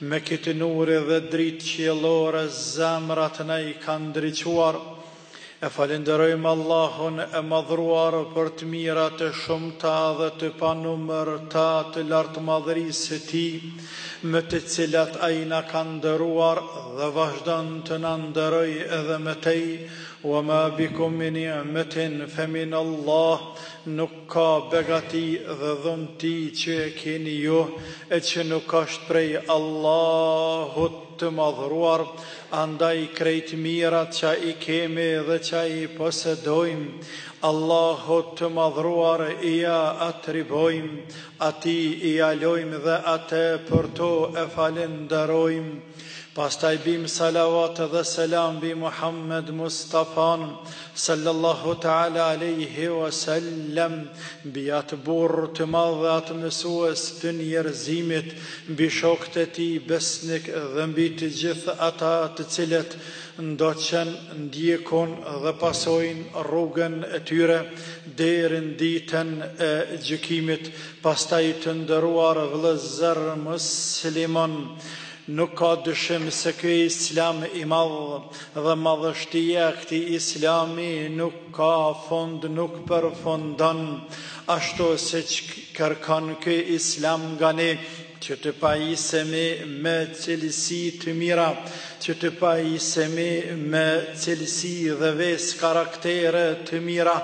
Me këtë nuri dhe dritë qiellore zemrat na i ka ndriçuar. E falënderojmë Allahun e Madhëruar për të mirat e shumta dhe të panumërta të Lartmadhërisë së Tij, me të cilat Ai na ka nderuar dhe vazhdon të na nderojë edhe më tej, Wa ma bikum min ni'metin fa min Allah, Nuk. Ka begati dhe dhunti që e keni ju e që nuk është prej Allahut të Madhëruar, andaj krejt mirat që i kemi dhe që i posedojmë, Allahut të Madhëruar ia atribojmë, Atij ia lëmë dhe Atë për to e falënderojmë. Pastaj bimë salavat dhe selam mbi Muhammed Mustafanë, sallallahu ta'ala alejhi wa sallem, mbi atë burrë të madh dhe atë mësues të njerëzimit, mbi shokët e tij besnik dhe mbi të gjithë ata të cilët ndoqën, ndjekin dhe pasojnë rrugën e tyre deri në ditën e gjykimit. Pastaj të nderuar vëllezër muslimanë! Nuk ka dyshim se ky Islam i madh dhe madhështia e këtij Islami nuk ka fund, nuk përfundon, ashtu siç kërkon ky Islam nga ne, që të pajisemi me cilësi të mira, që të pajisemi me cilësi dhe vese, karaktere të mira,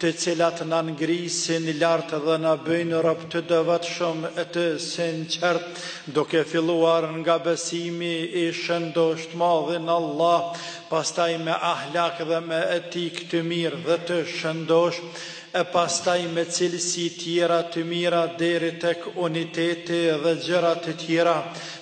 të cilat na ngrisin lart dhe na bëjnë rob të devotshëm e të sinqertë, duke filluar nga besimi i shëndoshë në të Madhin Allah, pastaj me ahlak dhe me etikë të mirë dhe të shëndoshë, e pastaj me cilësi tjera të mira deri tek uniteti dhe gjëra të tjera,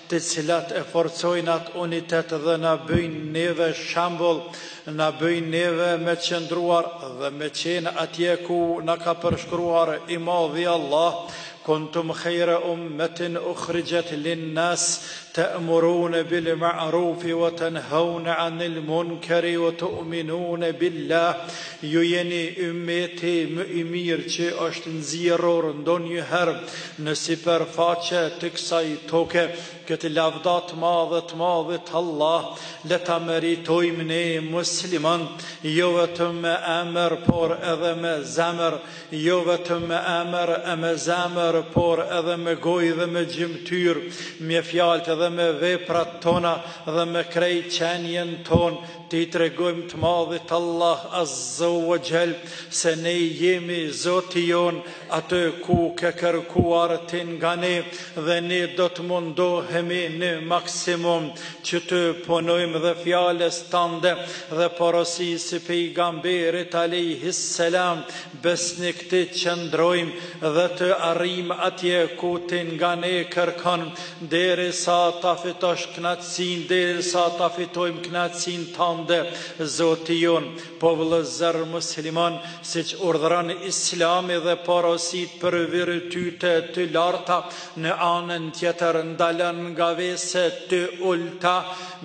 të cilat e forcojnë atë unitet dhe na bëjnë neve shembull, Na bëjnë neve me qëndruar dhe me qenë atje ku na ka përshkruar i Madhi Allah, Kuntum khejre ummetin ukhrijet lin nas, te'murune bil ma'rufi wa tenhaune anil munkeri wa tu'minune billah, Ju jeni ymmeti më i mirë që është nxjerrur ndonjëherë në sipërfaqe të kësaj toke, Këtë lavdatë madhe të Madhit Allah le ta meritojmë ne musliman, jo vetëm me emër por edhe me zemër, jo vetëm me emër e me zemër por edhe me gojë dhe me gjymtyrë, me fjalët dhe me veprat tona dhe me krejt qenien tonë, T'i tregojmë të Madhit Allah Azza wa Jall se ne jemi Zoti jonë atë që ke kërkuar ti nga ne dhe ne do të mundohemi në maksimum që të punojmë dhe fjalës tande dhe porosisë së Pejgamberit alejhi selam Besnik të qëndrojmë dhe të arrijmë atje ku ti nga ne kërkon, derisa ta fitosh kënaqësinë, derisa ta fitojmë kënaqësinë tande, Zoti jonë. Po vëllëzër muslimanë, siç urdhëron Islami dhe porosit për virtyte të larta, në anën tjetër ndalon nga vese të ulëta,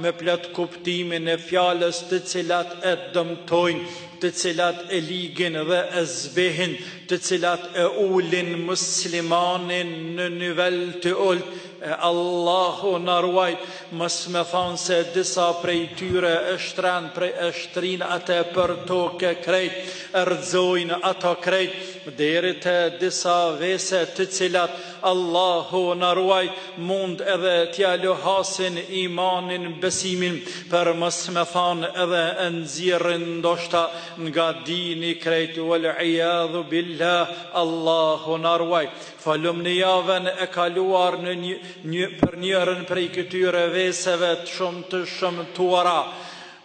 me plot kuptimin e fjalës të cilat e dëmtojnë, të cilat e ligin dhe e zbehin, të cilat e ulin muslimanin në nivel të ultë, e Allahu na ruajt, mos me thanë se disa prej tyre e shtren prej e shtrinë atë për toke krejt, e rrëzojnë atë krejt, deri te disa vese të cilat Allahu na ruajt mund edhe t'ia luhasin imanin besimin për mos me thanë edhe e nxjerrin ndoshta nga dini krejt wal iyadhu billah Allahu na ruajt folum në javën e kaluar në një, një për njërën prej këtyre veseve të shumë të shëmtuara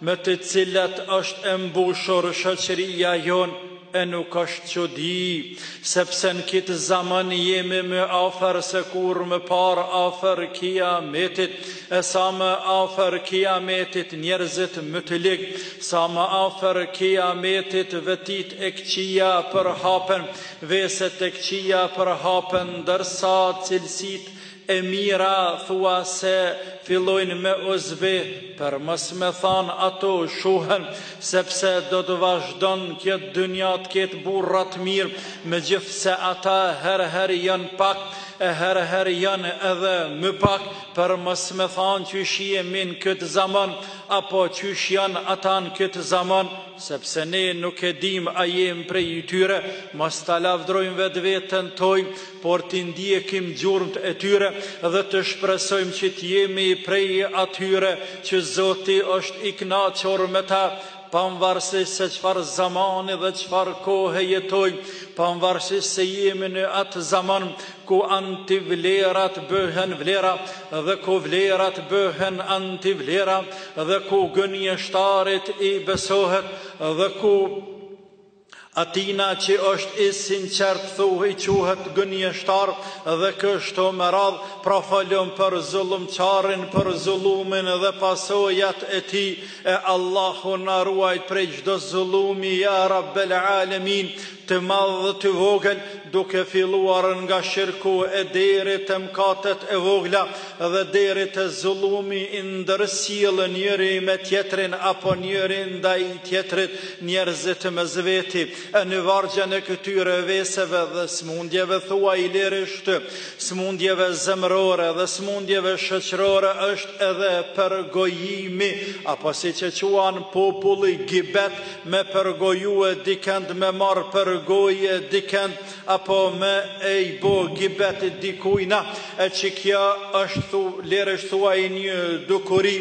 me të cilat është e mbushur shoqëria jonë e nuk është çudi, sepse në këtë zaman jemi më afër se kurrë më parë afër Kiametit, e sa më afër Kiametit njerëzit më të ligj, sa më afër Kiametit vetitë e këqija përhapen, veset e këqija përhapen ndërsa cilësitë E mira thua se fillojnë me u zbe për mos me thanë ato shuhen sepse do të vazhdon kjo dynja të ketë burra të mirë megjithëse ata herë herë janë pak e herë herë janë edhe më pak për mos me thanë qysh jemi në këtë zaman apo qysh janë ata në këtë zaman sepse ne nuk e dimë a jemi prej tyre, mos ta lavdrojmë vetëveten tonë, por t'i ndjekim gjurmët e tyre dhe të shpresojmë që të jemi prej atyre që Zoti është i kënaqur me ta, pavarësisht se çfarë zamani dhe çfarë kohe jetojmë, pavarësisht se jemi në atë zaman, ku antivlerat bëhen vlera dhe ku vlerat bëhen antivlera dhe ku gënjeshtarit i besohet dhe ku atina që është i sinqert quhet gënjeshtar dhe kështu me radhë pra folëm për zullumqarin për zullumin dhe pasojat e tij e Allahu na ruajt prej çdo zullumi ja rabbel alemin të madh dhe të vogël, duke filluar nga shirku e deri te mëkatet e vogla dhe deri te zullumi i ndërsjellë njëri me tjetrin apo njëri ndaj tjetrit njerëzit mes veti e në vargjen e këtyre veseve dhe sëmundjeve thuaj lirisht sëmundjeve zemërore dhe sëmundjeve shoqërore është edhe përgojimi apo siç e quan populli gibet me përgojue dikënd me marr për goje dikënd apo me i bo gibet dikujna e që kjo është lirisht thuaj një dukuri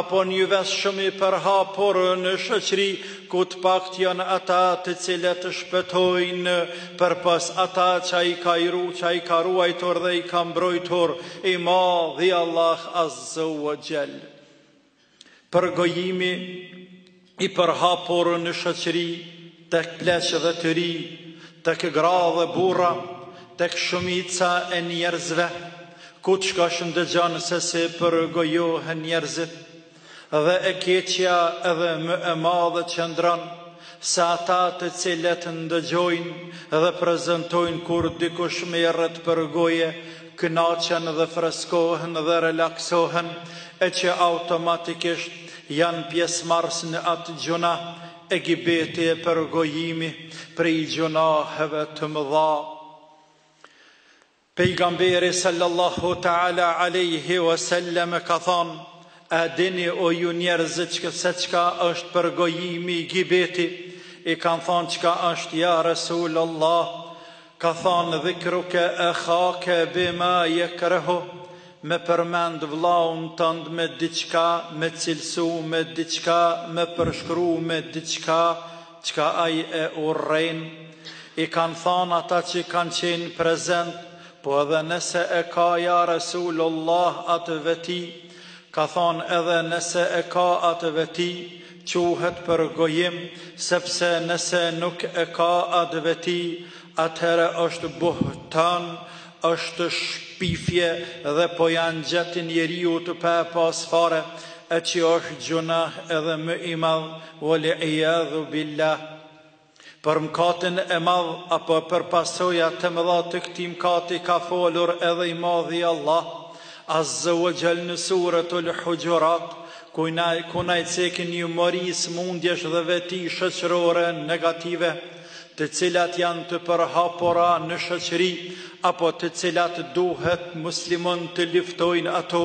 apo një ves shumë i përhapur në shoqëri ku të paktë janë ata të cilët shpëtojnë përpos ata që i ka i ru që i ka ruajtur dhe i ka mbrojtur i madhi Allah azze ue xhel Përgojimi i përhapur në shoqëri tek pleq dhe të ri, tek gra dhe burra, tek shumica e njerëzve, ku të shkosh ndëgjon se si përgojohen njerëzit. Dhe e keqja edhe më e madhe qëndron se ata të cilët ndëgjojnë dhe prezentojnë kur dikush merret për goje, kënaqen dhe freskohen dhe relaksohen e që automatikisht janë pjesëmarrës në atë gjunah e gibeti e përgojimi prej gjunaheve të mëdha. Pejgamberi sallallahu ta'ala alejhi o sellem ka thonë, a dini o ju njerëz se çka është përgojimi i gibeti, i kanë thonë çka është ja Resulallah, Ka thanë dhikruke akhake bima yekrehu, me përmend vllaun tënd me diçka, me cilësu me diçka, me përshkru me diçka çka ai e urren. I kanë thanë ata që kanë qenë prezent, Po edhe nëse e ka ja Resulullah atë veti? Ka thanë edhe nëse e ka atë veti, Quhet përgojim sepse nëse nuk e ka atë veti, atëherë është buhtan, është shpifje dhe po ja ngjet njeriut pa e pas fare, e që është gjunah edhe më i madh, wal iadhu billah. Për mkatin e madh apo për pasojat e mëdha të këtij mkati ka folur edhe i Madhi Allah, Azze ue Xhell në Suretul Huxhurat, ku na ku na i cekin një mori sëmundjesh dhe veti shoqërore negative, të cilat janë të përhapura në shoqëri apo të cilat duhet muslimani t'i luftojë ato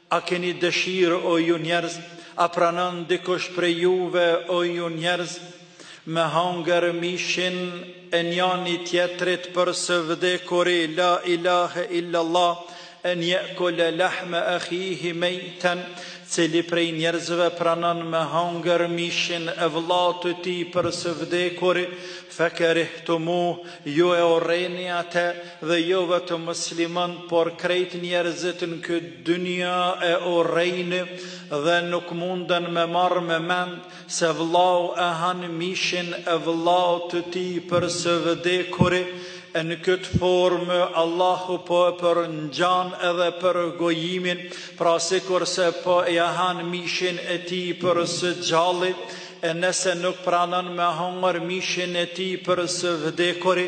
A keni dëshirë o ju njerëz, a pranon dikush prej juve o ju njerëz, me hangër mishin e njani tjetrit për së vdekuri la ilahe illallah, en je'kule lehme ahihi mejten, cili prej njerëzve pranon me hangër mishin e vëllaut të tij për së vdekuri, fekerihtumûh, ju e urreni ate, dhe jo vetëm muslimani por krejt njerëzit në këtë dynja e urrejnë dhe nuk munden me marrë me mend se vëllau e han mishin e vëllaut të tij për së vdekuri e në këtë formë Allahu po e përngjan edhe përgojimin pra sikurse po ia han mishin e tij për së gjalli E nëse nuk pranon me hongër mishin e tij për së vdekuri,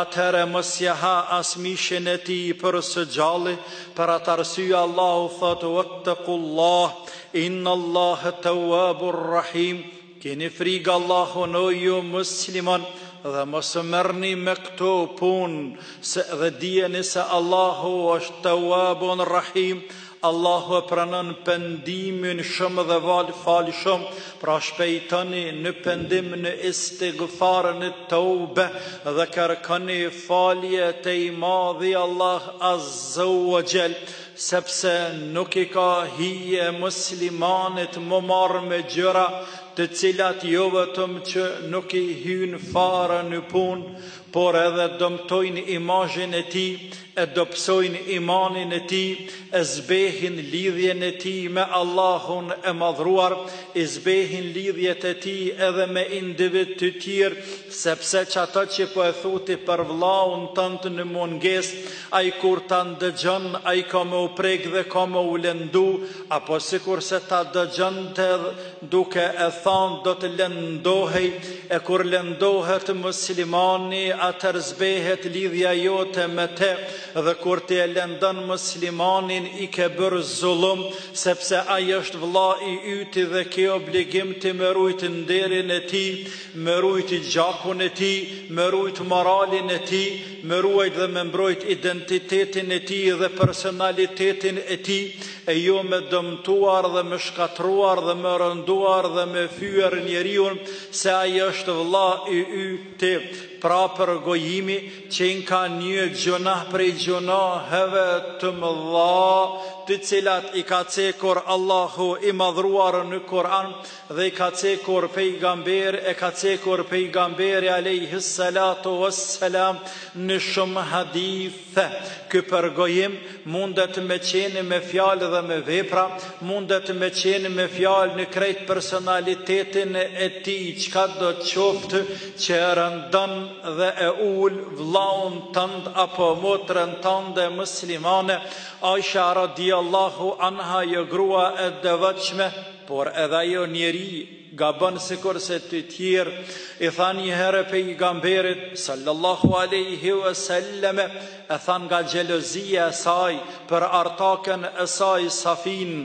atëherë mos ia ha as mishin e tij për së gjalli. Për atë arsye Allahu thotë, Wattaqullaha, innallaha tawwabur rahim, Kini frikë Allahun o ju muslimanë, dhe mos merrni me këto punë, se dhe dijeni se Allahu është Tawwabun Rahim, Allahu e pranon pendimin shumë dhe fal fal shumë, pra shpejtoni në pendim në istighfar në tobe dhe kërkoni falje te i madhi Allah azza wa jall, sepse nuk i ka hije muslimanit m'u marrë me gjëra të cilat jo vetëm që nuk i hyjnë fare në punë, por edhe dëmtojnë imazhin e tij e dobësojnë imanin e tij, e zbehin lidhjen e tij me Allahun e Madhëruar, i zbehin lidhjet e tij edhe me individë të tjerë, sepse qato që po e thu ti për vëllaun tënd në mungesë, ai kur ta ndëgjon, ai ka me u prekë dhe ka me u lëndu, apo sikurse ta dëgjonte duke e thanë do të lëndohej e kur lëndohet muslimani atër zbehet lidhja jote me te dhe kur ti e lëndon muslimanin i ke bërë zullum sepse ai është vlla i yti dhe ke obligim ti me rujt nderin e tij me rujt gjakun e tij me rujt moralin e tij me ruajt dhe me mbrojt identitetin e tij dhe personalitetin e tij e jo me dëmtuar dhe me shkatërruar dhe me rënduar dhe me fyer njeriun se ai është vëlla i yti pra përgojimi qenka një gjunah prej gjunaheve të mëdha të cilat i ka cekur Allahu i madhruar në Kur'an dhe i ka cekur pejgamber e ka cekur pejgamberi alejhi salatu was salam në shumë hadith The, ky përgojim mundet me qeni me fjalë dhe me vepra, mundet me qeni me fjalë në krejt personalitetin e tij çka do të qoftë që e rëndon dhe e ul vllaun tënd apo motrën tënde muslimane, Aisha radijallahu anha ajo grua e devotshme, por edhe ajo njeri, Gabon sikurse të tjerë i tha një herë pejgamberit sallallahu alejhi ve selleme e tha nga xhelozia e saj për ortaken e saj Safinë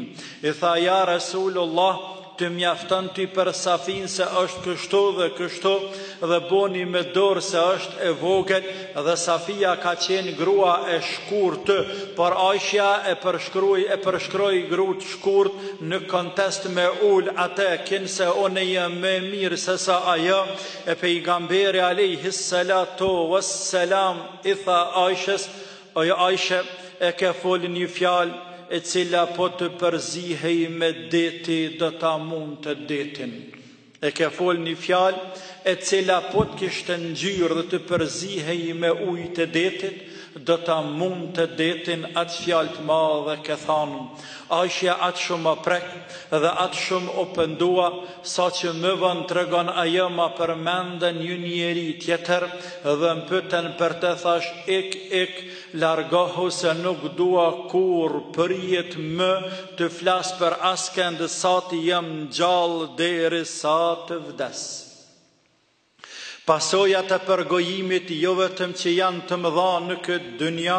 i tha ja Resulullah të mjafton ty për Safinë se është kështu dhe kështu dhe bëri me dorë se është e vogël dhe Safia ka qenë grua e shkurtë, por Aishja e përshkroi e përshkroi grua të shkurtë në kontekst me ulë atë kinse unë jam më e mirë se sa ajo, e pejgamberi alejhis salatu was selam i tha Aishës oj Aishe e ke folë një fjalë e cila po të përzihej me detin do ta mundte detin. E ke fol një fjalë e cila po të kishte ngjyrë dhe të përzihej me ujët e detit, do ta mundte detin aq fjalë të madhe ke thanë. Ajshja aq shumë u prek dhe aq shumë u pendua, sa që më vonë tregon ajo ma përmendën një njeri tjetër dhe më pyetën për të thashë ik ik Largohu se nuk dua kurrë përjetë më të flas për askënd sa të jem gjallë derisa të vdes. Pasojat e përgojimit jo vetëm që janë të mëdha në këtë dynja,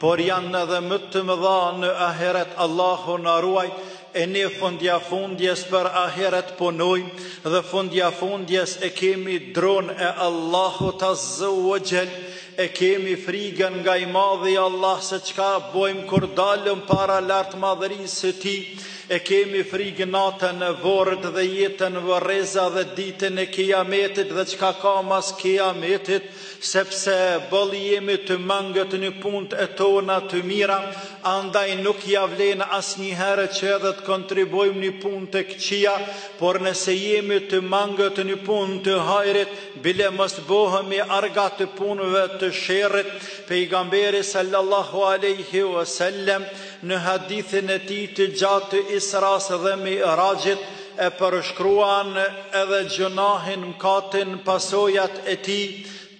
por janë edhe më të mëdha në ahiret Allahu na ruajt, E ne fundja fundjes për ahiret punojmë dhe fundja fundjes e kemi dron e Allahut azze ue xhel, e kemi frigën nga i madhi Allah se çka bojmë kur dalim para lartmadhërisë së tij, e kemi frigë natën e vorrit dhe jetën në vorreza dhe ditën e kijametit dhe çka ka mas kijametit, Sepse boll jemi të mangët në punët e tona të mira, andaj nuk ia vlen asnjëherë që edhe të kontribuojmë në punë të këqija, por nëse jemi të mangët në punë të hajrit, bile mos bëhemi arga të punëve të sherrit. Pejgamberi sallallahu alejhi o sellem në hadithin e tij të gjatë të Israsë dhe Miraxhit, e përshkruan edhe gjynahin mëkatin pasojat e tij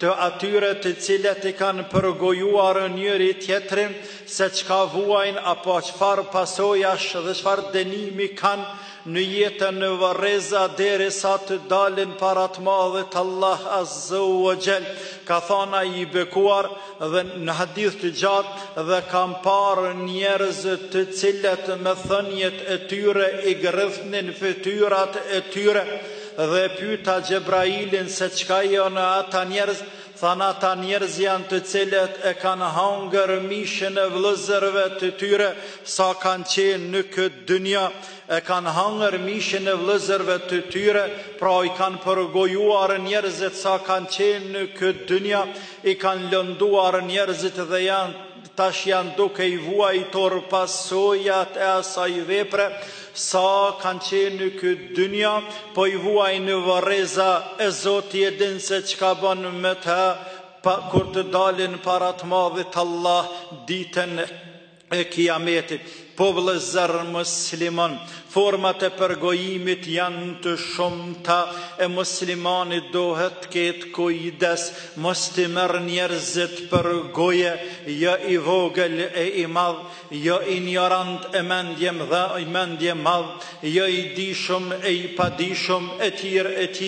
të atyre të cilët i kanë përgojuar njëri tjetrin se çka vuajnë apo çfarë pasojash dhe çfarë dënimi kanë në jetën në varreza derisa të dalin para të madhit Allah azze ue xhel ka thënë ai i bekuar dhe në hadith të gjatë dhe kam parë njerëz të cilët me thonjtë e tyre i gërrithnin fytyrat e tyre dhe pyta Xhebrailin se çka janë ata njerëz, tha ata njerëz janë të cilët e kanë hangër mishin e vlëzërve të tyre sa kanë qenë në këtë dynja, e kanë hangër mishin e vlëzërve të tyre, pra i kanë përgojuar njerëzit sa kanë qenë në këtë dynja, i kanë lënduar njerëzit dhe janë tash janë duke i vuajtur pasojat e asaj vepre, sa kanë qenë në këtë dynja, po i vuajnë në varreza, e Zoti e din se çka bën me të, pa, kur të dalin para të madhit Allah, ditën e Kijametit. Po vëllezër musliman, format e përgojimit janë të shumta e muslimani duhet të ketë kujdes mos t'i merr njerëzit për goje, jo i vogël e i madh, jo injorant e mendje mdha e mendje madh, jo i dijshëm e i padijshëm etj etj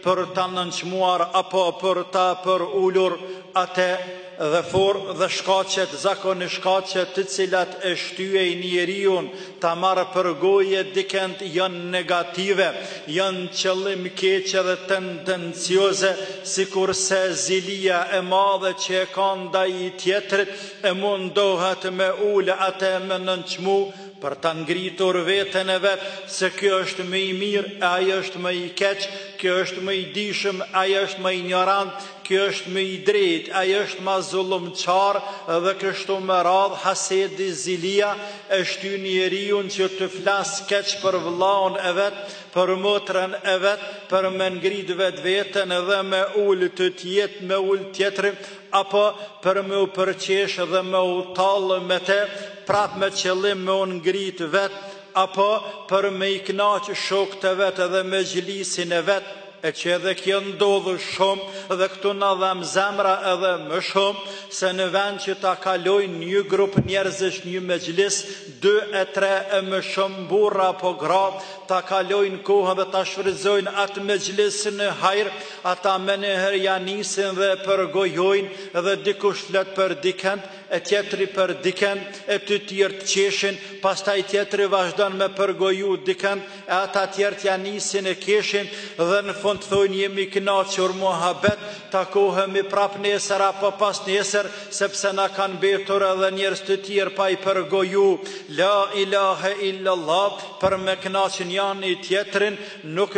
për ta nënçmuar apo për ta përulur atë Dhe for dhe shkaqet zakoni shkaqet të cilat e shtyjnë njeriun ta marrë për goje dikend janë negative, janë qëllimkeqe dhe tendencioze, sikurse zilia e madhe që e ka ndaj tjetrit e mundohet me ulë atë me nënçmu për ta ngritur veten e vet se ky është më i mirë e ai është më i keq, ky është më i dijshëm e ai është më injorant, Ky është më i drejtë, ai është ma zullumçar dhe kështu me radhë, hasedi, zilia, e shty njeriun që të flasë keq për vëllaun e vet, për motrën e vet, për me ngritë vetveten dhe me ulë të tjetë, me ulë tjetrin, apo për me u përqeshë dhe me u tallë me te, prapë me qëllim me u ngritë vetë, apo për me i kënaqë shokët e vet dhe mexhlisin e vet. E që edhe kjo ndodhë shumë dhe këtu na dhemb zemra edhe më shumë, se në vend që ta kalojnë një grup njerëzish një mexhlis, dy e tre e më shumë burra apo gra, ta kalojnë kohën dhe ta shfrytëzojnë atë mexhlis në hajr, ata menjëherë ia nisin dhe e përgojojnë dhe dikush flet për dikënd, e tjetri për dikënd, e të tjerët qeshin, pastaj tjetri vazhdon me përgoju dikënd, e ata tjerët ia nisin e keshin dhe në fund thonë jemi kënaqur muhabet, takohemi prap nesër apo pas nesër, sepse na kanë mbetur edhe njerëz të tjerë pa i përgoju. La ilahe illallah, për me kënaqë njani tjetrin, nuk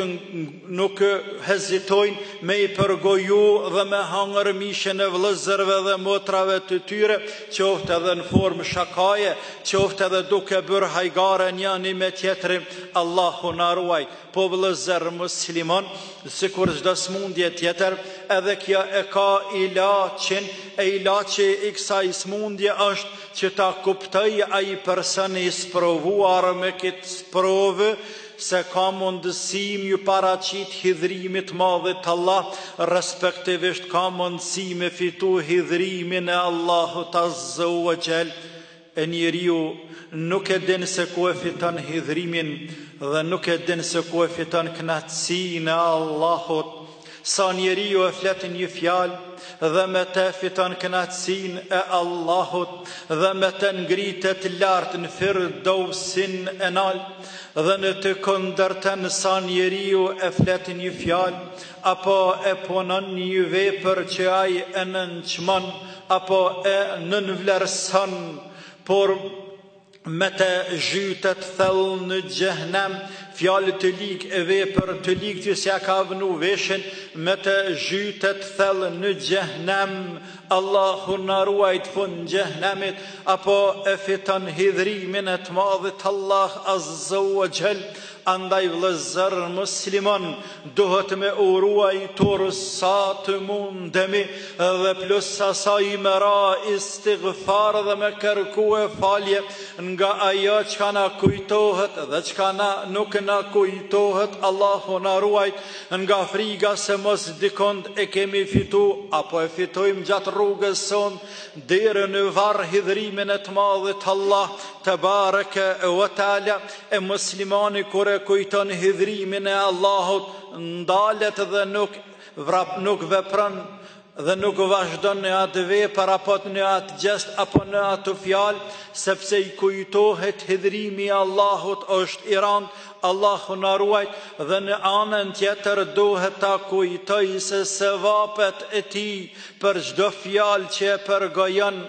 nuk hezitojnë me i përgoju dhe me hangër mishin e vëllezërve dhe motrave të tyre, qoftë edhe në formë shakaje, qoftë edhe duke bërë hajgare njani me tjetrin, Allahu na ruajt. Po vëllezër musliman, sikur çdo sëmundje tjetër, edhe kjo e ka ilaçin, e ilaçi i kësaj sëmundje është që ta kuptojë ai person i sprovuar me këtë sprovë, se ka mundësi m'iu paraqit hidhrimit t'madhit Allah, respektivisht ka mundësi me fitu hidhrimin e Allahut azze ua xhel, e njeriu nuk e din se ku e fiton hidhrimin dhe nuk e din se ku e fiton kënaqësinë e Allahut, Sa njeriu e flet një fjalë dhe me te fiton kënaqësinë e Allahut dhe me te ngritet lart në Firdeusin e nalt dhe në të kundërtën sa njeriu e flet një fjalë apo e punon një vepër që ai e nënçmon apo e nënvlerëson por Me të zhytet thellë në xhehenem, fjalë të ligë e vepër të ligë ti s'ia ke vënu veshin, me të zhytet thellë në xhehenem, Allahu na ruajt fund xhehenemit, apo e fiton hidhrimin e të madhit Allah azze ua xhel, Andaj vëllezër musliman duhet me u ruajtur sa të mundemi dhe plus asaj me ra istighfar dhe me kërkue falje nga ajo çka na kujtohet dhe çka na nuk na kujtohet Allahu na ruajt nga friga se mos dikond e kemi fitu apo e fitojmë gjatë rrugës sonë deri në varr hidhrimin e të madhit Allah tebareke ue teala E muslimani kur e kujton hidhrimin e Allahut ndalet dhe nuk vrap nuk vepron dhe nuk vazhdon në atë vepër apo në atë gjest apo në atë fjalë sepse i kujtohet hidhrimi i Allahut është i rand Allahu na ruajt dhe në anën tjetër duhet ta kujtoj se sevapet e tij për çdo fjalë që e përgojon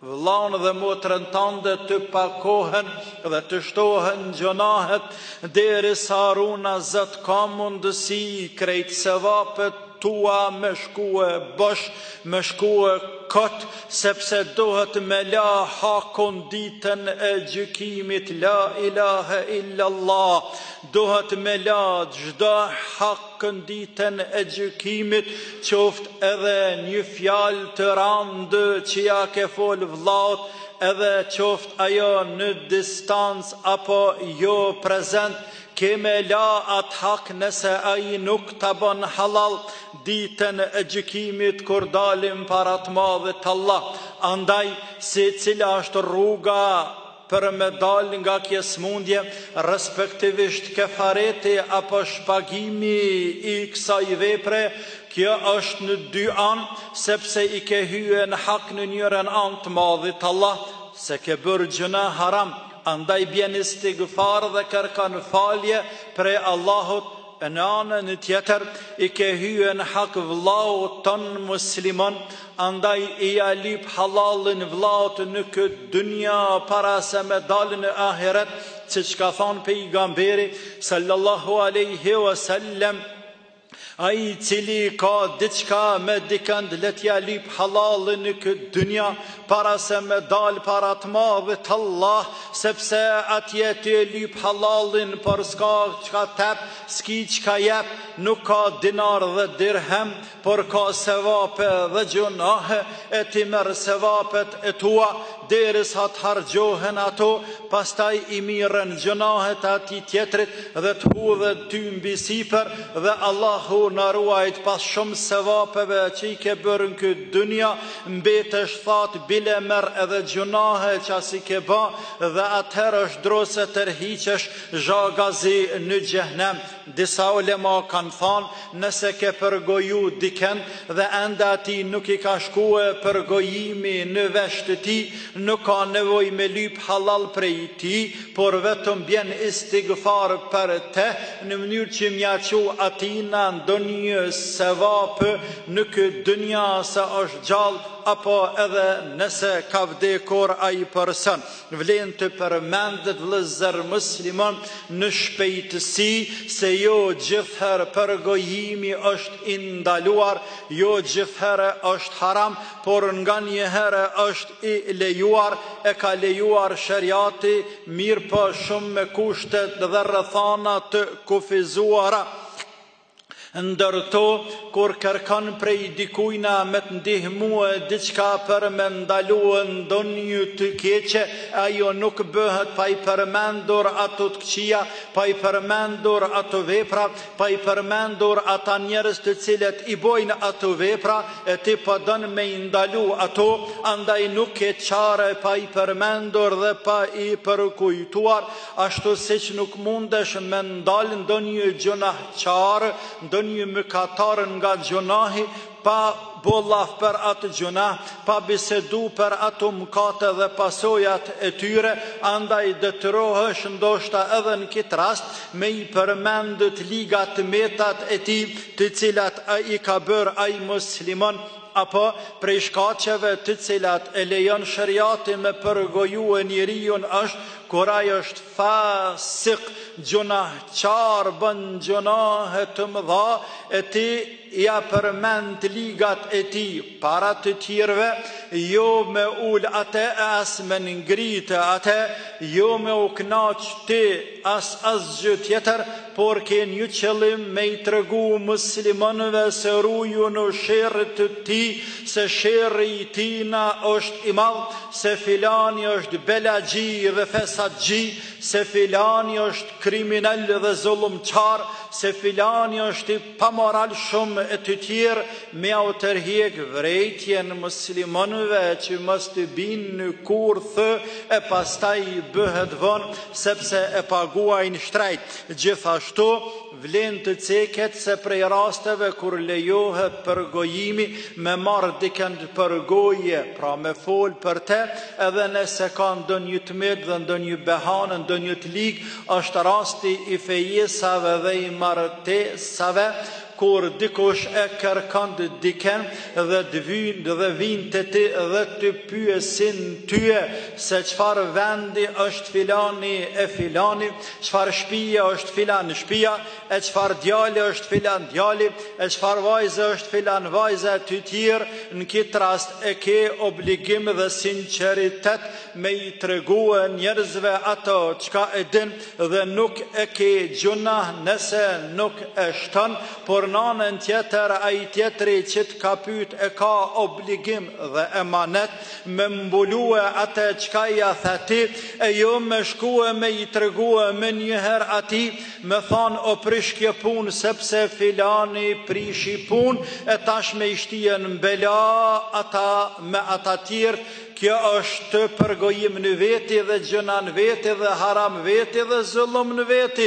vëllanë dhe motrën tënde të pakohen dhe të shtohen gjonahet derisa runa zot ka mundësi krejt sevapet tua me shkue bosh me shkue kot sepse dohet me la hakun ditën e gjykimit la ilahe illallah Dohet me la çdo hakun ditën e gjykimit qoftë edhe një fjalë të randë që ja ke folë vllaut edhe qoftë ajo në distancë apo jo prezent ke me la atë hak nëse ai nuk ta bën hallall ditën e gjykimit kur dalim para të madhit Allah andaj si cila është rruga Për me dalë nga kjo sëmundje, respektivisht kefareti apo shpagimi i kësaj vepre, kjo është në dy anë, sepse i ke hye në hak në njërën anë të Madhit Allah, se ke bërë gjynah haram, andaj bjen istighfar dhe kërkon falje prej Allahut, e në anën tjetër, i ke hye në hak vëllaut tënd musliman, Andaj ia lip hallallin vllaut në këtë dynja para se me dalë në ahiret, siç ka thënë Pejgamberi, sallallahu alejhi ve sellem, Ai i cili ka diçka me dikënd le t'ia lip hallallin në këtë dynja para se me dalë para të madhit Allah, sepse atje ti e lip hallallin, por s'ka çka t'jep, s'ki çka jep, nuk ka dinar dhe dirhem, por ka sevape dhe gjunahe, e t'i merr sevapet e tua, derisa të hargjohen ato, pastaj i merren gjunahet e atij tjetrit dhe të hudhen ty mbi sipër, dhe Allahu na ruajt pas shumë sevapeve që i ke bërë në këtë dunja, mbetesh thatë bile merr edhe gjunahe që s'i ke ba, dhe atëher është dro se tërhiqesh zhagazi në xhehnem. Disa ulema kanë thanë, nëse ke përgoju dikend dhe ende atij nuk i ka shkue përgojimi në vesh të tij, nuk ka nevojë me lyp hallall prej tij, por vetëm bjen istighfar për te, në mënyrë që m'ia çu atij na ndonjë sevap në këtë dynja se është gjallë apo edhe nëse ka vdekur ai person. Vlen të përmendet vëllezër muslimanë në shpejtësi se jo gjithherë përgojimi është i ndaluar, jo gjithherë është haram, por nganjëherë është i lejuar, e ka lejuar sheriati, mirëpo shumë me kushte dhe rrethana të kufizuara. Ndër to, kur kërkon prej dikujna me të ndihmue diçka për me ndalue ndonjë të keqe, ajo nuk bëhet pa i përmendur ato të këqija, pa i përmendur ato vepra, pa i përmendur ata njerëz të cilët i bojnë ato vepra, e ti po don me i ndalu ato, andaj nuk ke çare pa i përmendur dhe pa i përkujtuar, Ashtu siç nuk mundesh me ndal ndonjë gjunahqar, ndonjë mëkatar nga gjunahi, pa bo llaf për atë gjunah, pa bisedu për ato mëkate dhe pasojat e tyre, andaj detyrohesh ndoshta edhe në këtë rast me i përmend të ligat të metat e tij të cilat i ka bërë ai musliman, apo prej shkaqeve të cilat e lejon sheriati me përgojue njeriun është kur ai është fasik, gjunahqar, bën gjunahe të mëdha e ti ia përmend ligat e tij para të tjerëve, jo me ul atë e as me ngrit atë, jo me u kënaq ti as asgjë tjetër, por ke një qëllim me i tregu muslimanëve se rujuni sherrit të tij, se sherri i tijna është i madh, se filani është belaxhi dhe fesadxhi, se filani është kriminel dhe zullumqar, se filani është i pamoral shumë e të tjerë me ja u tërhjek vrejtjen muslimanëve që mos të binë në kurth e pastaj i bëhet vonë sepse e paguajnë shtrejt gjithashtu vlen të ceket se prej rasteve kur lejohet përgojimi me marrë dikend për goje pra me folë për te edhe nëse ka ndonjë të metë dhe ndonjë behane ndonjë të ligë Është rasti i fejesave dhe i martesave kur dikush e kërkon dikend dhe të vijnë dhe vijnë te ti dhe të pyesin tye se çfarë vendi është filani e filani, çfarë shpija është filan shpija, e çfarë djali është filan djali, e çfarë vajze është filan vajza e të tjerë, në kitë rast e ke obligim dhe sinqeritet me i tregue njerëzve ato çka e din dhe nuk e ke gjunah nëse nuk e shton, por në anën tjetër ai tjetri që të ka pyet e ka obligim dhe emanet me mbulue atë çka ia the ti, e jo me shkue me i tregue menjëherë atij, me thanë u prish kjo punë sepse filani prishi punë e tash me i shtien në bela ata me ata tjerë, Kjo është përgojim në veti dhe gjynah në veti dhe haram në veti dhe zullum në veti.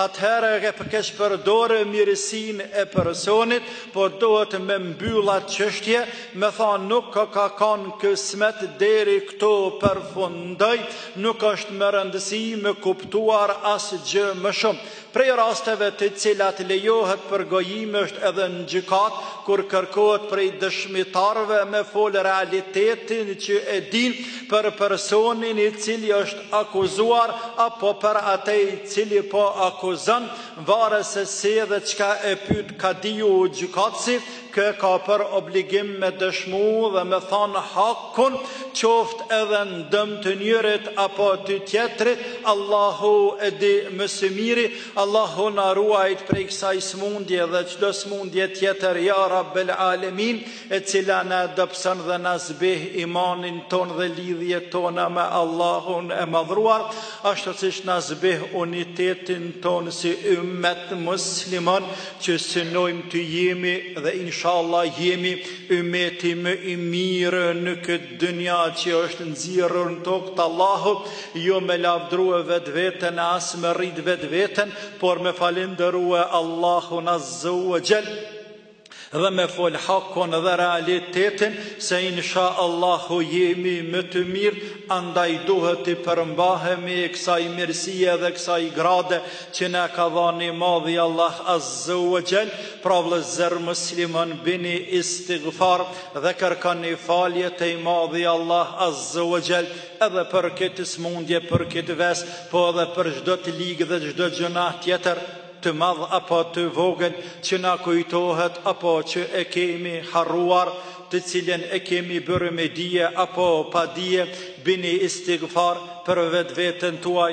Atëherë e keqpërdore mirësinë e personit, po duhet me mbyll atë çështje, me thanë nuk ka kanë kësmet deri këtu përfundoi, nuk është me rëndësi me kuptuar asgjë më shumë. Prej rasteve të cilat lejohet përgojimi është edhe në gjykatë kur kërkohet prej dëshmitarëve me fol realitetin që e dinë për personin i cili është akuzuar apo për atë i cili po akuzon, varet se si dhe çka e pyet kadiu, gjykatësi, Ky ka për obligim me dëshmu dhe me thanë hakun, qoftë edhe në dëm të njërit apo të tjetrit, Allahu e di më së miri, Allahu na ruajt prej kësaj smundje dhe çdo smundje tjetër ja Rabbel Alemin, e cila na dobëson dhe na zbeh imanin tonë dhe lidhjet tona me Allahun e Madhëruar, ashtu siç na zbeh unitetin tonë si ymmet musliman, që synojmë të jemi dhe inshallah jemi ymeti më i mirë në këtë dynja që është nxjerrur në tokë të Allahut, jo me lavdrue vetveten as me rrit vetveten, por me falendërue Allahun azze ue xhel dhe me fol hakun dhe realitetin se inshallah jemi më të mirë, andaj duhet t'i përmbahemi kësaj mirësie dhe kësaj grade që na ka dhanë i madhi Allah Azze ue Xhel, pra vlëzër musliman bëni istigfar dhe kërkoni falje te i madhi Allah Azze ue Xhel, edhe për këtë smundje, për këtë ves, po edhe për çdo të ligë dhe çdo gjynah tjetër, të madh apo të vogël, që na kujtohet apo që e kemi harruar, të cilën e kemi bërë me dije apo pa dije, bëni istigfar për vetveten tuaj,